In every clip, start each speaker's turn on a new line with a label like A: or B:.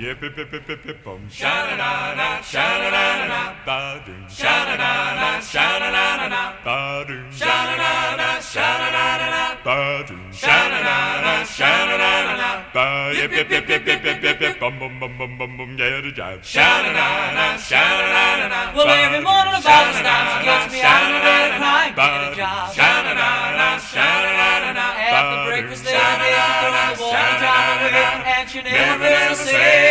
A: Yip yip yip yip yip yip bum. Sha na na na, sha na na na, ba doom. Sha na na na, sha na na na, ba doom. Sha na na na, sha na na na, ba doom. Sha na na na, sha na na na, ba yip yip yip yip yip yip yip yip bum bum bum bum bum bum. Yeah, the jive. Sha na na na, sha na na na.
B: Well, every morning about this time she gets me out of bed crying, get a job.
A: Sha na na na, sha na na na.
B: After breakfast, they are there to walk down the way, and she never fails to say.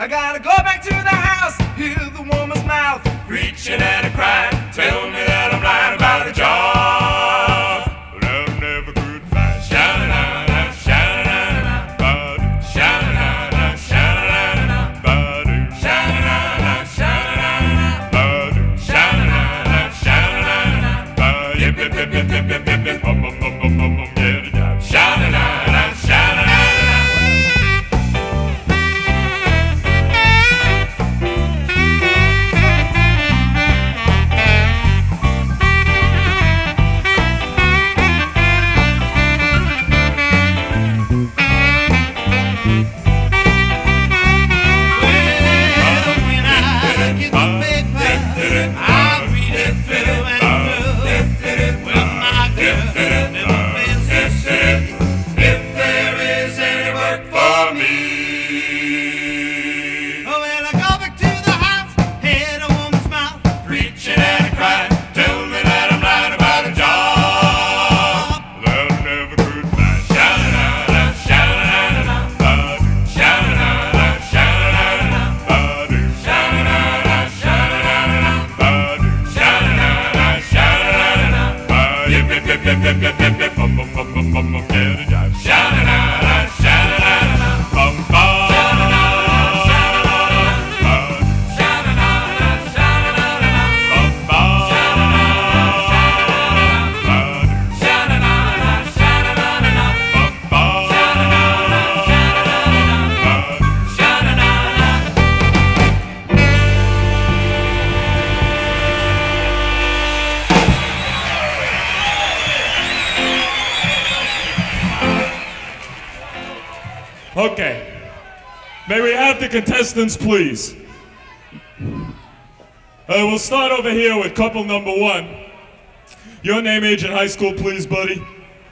C: I gotta go back to the house, hear the woman's mouth
A: reaching and a crying, tell me that I'm lying about a job. But I never could find shining out, out, shining out, body, shining out, out, shining out, body, shining out, out, shining out, body, shining out, out, shining out, body, Yep, yep, yep, yep,
D: yep, yep. Get it
A: yeah.
E: Okay. May we have the contestants, please? Uh, we'll start over here with couple number one. Your name, age, and high school, please, buddy.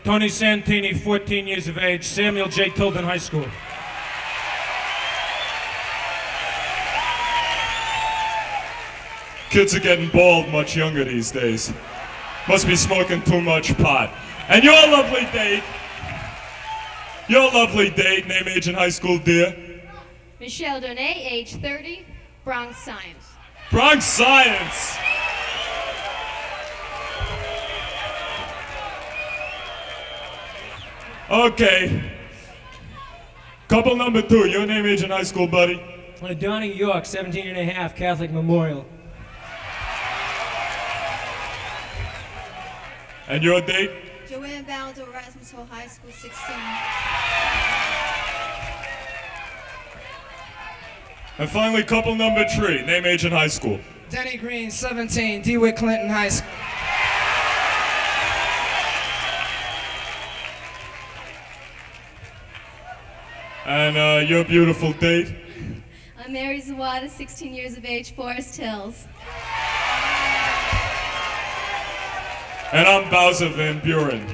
F: Tony Santini, 14 years of age, Samuel J. Tilden High School.
E: Kids are getting bald much younger these days. Must be smoking too much pot. And your lovely date. Your lovely date, name, age, and high school, dear.
G: Michelle Donay, age 30, Bronx Science.
E: Bronx Science. Okay. Couple number two, your name, age, and high school, buddy.
F: Uh, Donny York, 17 and a half, Catholic Memorial.
E: And your date?
G: Joanne Baldo, Erasmus Hall High School, 16.
E: And finally, couple number three, name, age, and high school.
C: Denny Greene, 17, DeWitt Clinton High School.
E: And uh, your beautiful date?
G: I'm Mary Zawada, 16 years of age, Forest Hills.
E: And I'm Bowzer Van Buren.